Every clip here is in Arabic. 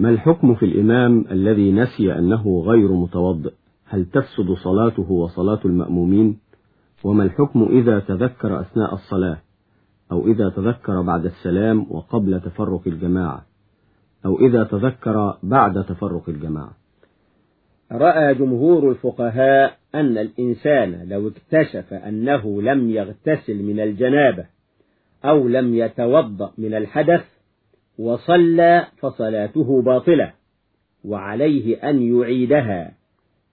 ما الحكم في الإمام الذي نسي أنه غير متوضئ؟ هل تفسد صلاته وصلاة المأمومين؟ وما الحكم إذا تذكر أثناء الصلاة؟ أو إذا تذكر بعد السلام وقبل تفرق الجماعة؟ أو إذا تذكر بعد تفرق الجماعة؟ رأى جمهور الفقهاء أن الإنسان لو اكتشف أنه لم يغتسل من الجنابة أو لم يتوضأ من الحدث وصلى فصلاته باطلة وعليه أن يعيدها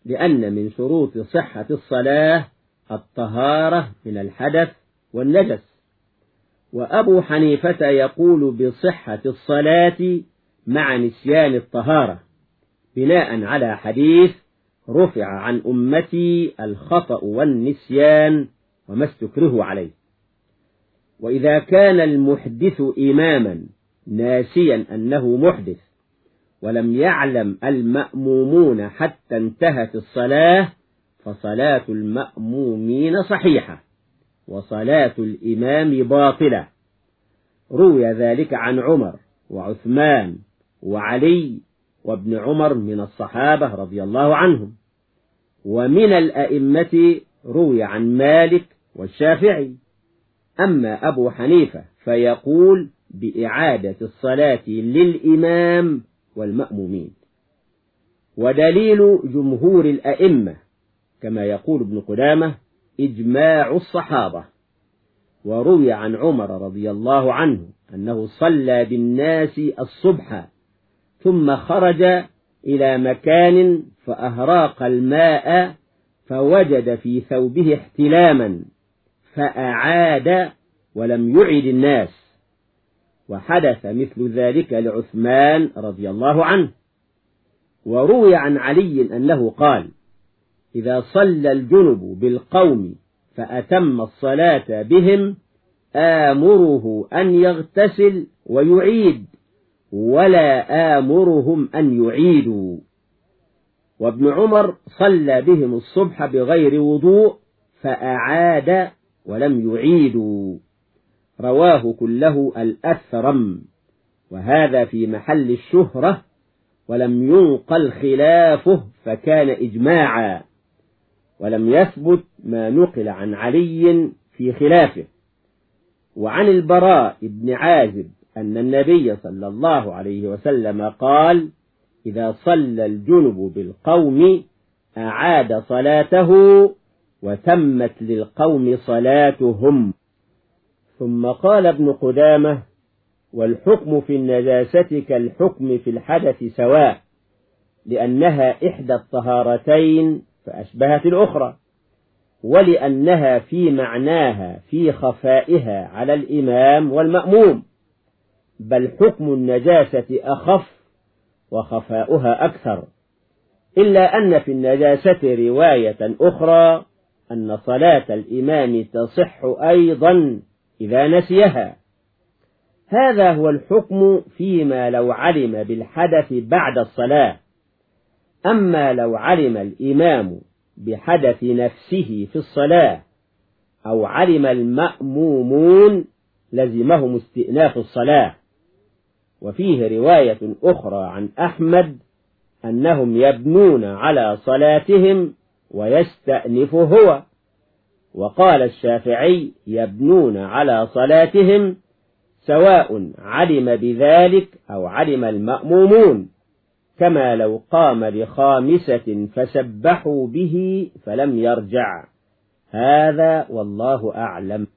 لأن من شروط صحة الصلاة الطهارة من الحدث والنجس. وأبو حنيفة يقول بصحة الصلاة مع نسيان الطهارة بناء على حديث رفع عن أمتي الخطأ والنسيان وما استكره عليه. وإذا كان المحدث إماما ناسيا أنه محدث ولم يعلم المأمومون حتى انتهت الصلاة فصلاة المأمومين صحيحة وصلاة الإمام باطلة. روي ذلك عن عمر وعثمان وعلي وابن عمر من الصحابة رضي الله عنهم. ومن الأئمة روي عن مالك والشافعي. أما أبو حنيفة فيقول بإعادة الصلاة للإمام والمأمومين. ودليل جمهور الأئمة كما يقول ابن قدامة إجماع الصحابة. وروي عن عمر رضي الله عنه أنه صلى بالناس الصبح ثم خرج إلى مكان فأهراق الماء فوجد في ثوبه احتلاما فأعاد ولم يعد الناس. وحدث مثل ذلك لعثمان رضي الله عنه. وروي عن علي أنه قال إذا صلى الجنب بالقوم فأتم الصلاة بهم آمره أن يغتسل ويعيد ولا آمرهم أن يعيدوا. وابن عمر صلى بهم الصبح بغير وضوء فأعاد ولم يعيدوا. رواه كله الأثرم وهذا في محل الشهرة ولم ينقل خلافه فكان إجماعا ولم يثبت ما نقل عن علي في خلافه. وعن البراء بن عازب أن النبي صلى الله عليه وسلم قال إذا صلى الجنب بالقوم أعاد صلاته وتمت للقوم صلاتهم. ثم قال ابن قدامة والحكم في النجاسة كالحكم في الحدث سواء لأنها إحدى الطهارتين فأشبهت الأخرى ولأنها في معناها في خفائها على الإمام والمأموم بل حكم النجاسة أخف وخفاؤها أكثر إلا أن في النجاسة رواية أخرى أن صلاة الإمام تصح أيضا إذا نسيها. هذا هو الحكم فيما لو علم بالحدث بعد الصلاة. أما لو علم الإمام بحدث نفسه في الصلاة أو علم المأمومون لزمهم استئناف الصلاة. وفيه رواية أخرى عن أحمد أنهم يبنون على صلاتهم ويستأنف هو. وقال الشافعي يبنون على صلاتهم سواء علم بذلك أو علم المأمومون كما لو قام لخامسة فسبحوا به فلم يرجع. هذا والله أعلم.